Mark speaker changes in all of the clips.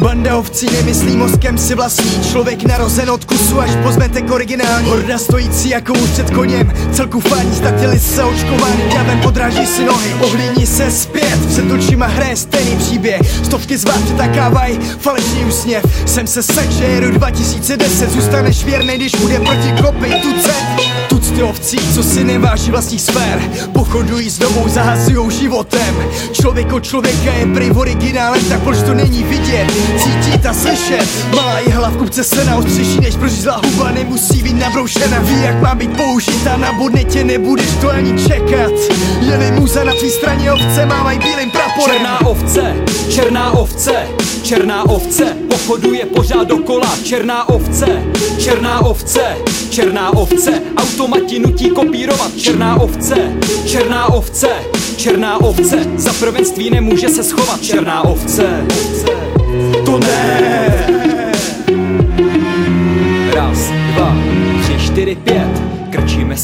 Speaker 1: Banda ovcí nemyslí mozkem si vlastní. Člověk narozen od kusu až po zmetek originální. Horda stojící jako už před koněm. Celku fání statili se očkovaný. Davem podráží si nohy. Ohlíní se zpět Před očima hraje stejný příběh. Stovky z vás přetakávaj Falešný úsměv. Jsem se sek, že jedu 2010 Zůstaneš věrnej, když bude proti kopy tuce. Tucty ovcí, co si neváží vlastních sfér. Pochodují s domou, zahazujou životem. Člověk od člověka je prý originálem Tak proč to není vidět, cítit a slyšet Malá jehla v kupce se naostřeší Než prořízlá huba nemusí být nabroušena. Ví jak má být použita, na bodnetě nebudeš to ani čekat. Je-li muza na tvý straně ovce mávají bílým praporem.
Speaker 2: Černá ovce, černá ovce, černá ovce Pochoduje pořád dokola. Černá ovce, černá ovce, černá ovce Automati nutí kopírovat. Černá ovce, černá ovce, černá ovce Za prvenství nemůže se schovat. Černá ovce, to ne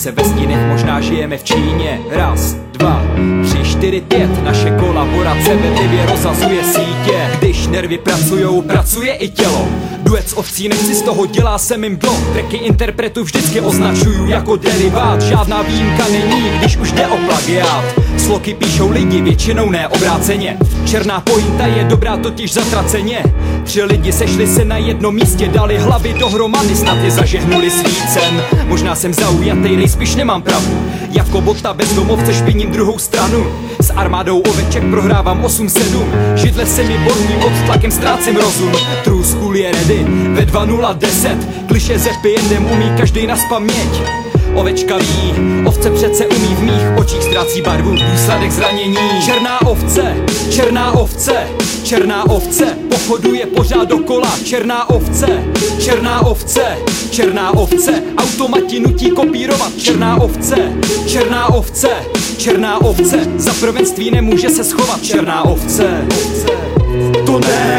Speaker 2: se ve stínech, možná žijeme v Číně. Raz, dva, tři, čtyři, pět. Naše kolaborace bedlivě rozazuje sítě. Když nervy pracujou, pracuje i tělo. Duet s ovcí, nechci z toho, dělá se mým blok. Tracky interpretu vždycky označuju jako derivát. Žádná výjimka není, když už jde o plagiát Sloky píšou lidi, většinou ne obráceně Černá pointa je dobrá totiž zatraceně. Tři lidi sešli se na jednom místě, dali hlavy dohromady, snad je zažehnuli svícem Možná jsem zaujatej, nejspíš nemám pravdu. Jako bota bez domovce špiním druhou stranu. S armádou oveček prohrávám 8-7 Židle se mi borní, pod tlakem ztrácím rozum. True school je ready, ve 2.010 Kliše ze jedem umí každý na paměť Ovečka ví, ovce přece umí v mých očích ztrácí barvu. Důsledek zranění. Černá ovce, černá ovce, černá ovce. Pochoduje pořád dokola. Černá ovce, černá ovce, černá ovce. Automati nutí kopírovat. Černá ovce, černá ovce, černá ovce. Za prvenství nemůže se schovat. Černá ovce, to ne